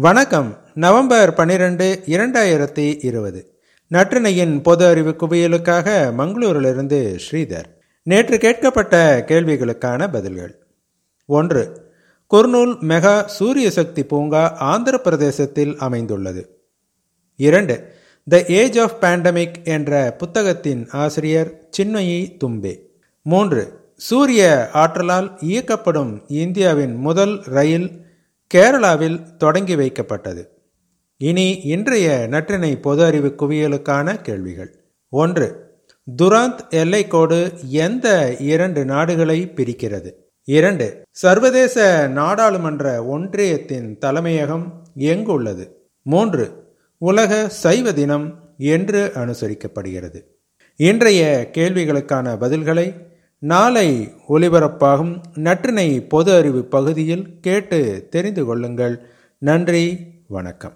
வணக்கம். நவம்பர் பன்னிரெண்டு இரண்டாயிரத்தி இருபது. நற்றினையின் பொது அறிவு குவியலுக்காக மங்களூரிலிருந்து ஸ்ரீதர். நேற்று கேட்கப்பட்ட கேள்விகளுக்கான பதில்கள். ஒன்று குர்னூல் மெகா சூரிய சக்தி பூங்கா ஆந்திர பிரதேசத்தில் அமைந்துள்ளது. இரண்டு த ஏஜ் ஆஃப் பேண்டமிக் என்ற புத்தகத்தின் ஆசிரியர் சின்மயி தும்பே. மூன்று சூரிய ஆற்றலால் இயக்கப்படும் இந்தியாவின் முதல் ரயில் கேரளாவில் தொடங்கி வைக்கப்பட்டது. இனி இன்றைய நற்றினை பொது அறிவு குவியலுக்கான கேள்விகள். ஒன்று துராந்த் எல்லைக்கோடு எந்த இரண்டு நாடுகளை பிரிக்கிறது? இரண்டு சர்வதேச நாடாளுமன்ற ஒன்றியத்தின் தலைமையகம் எங்குள்ளது மூன்று உலக சைவ தினம் என்று அனுசரிக்கப்படுகிறது. இன்றைய கேள்விகளுக்கான பதில்களை நாளை ஒலிபரப்பாகும் நற்றினை பொது அறிவு பகுதியில் கேட்டு தெரிந்து கொள்ளுங்கள். நன்றி வணக்கம்.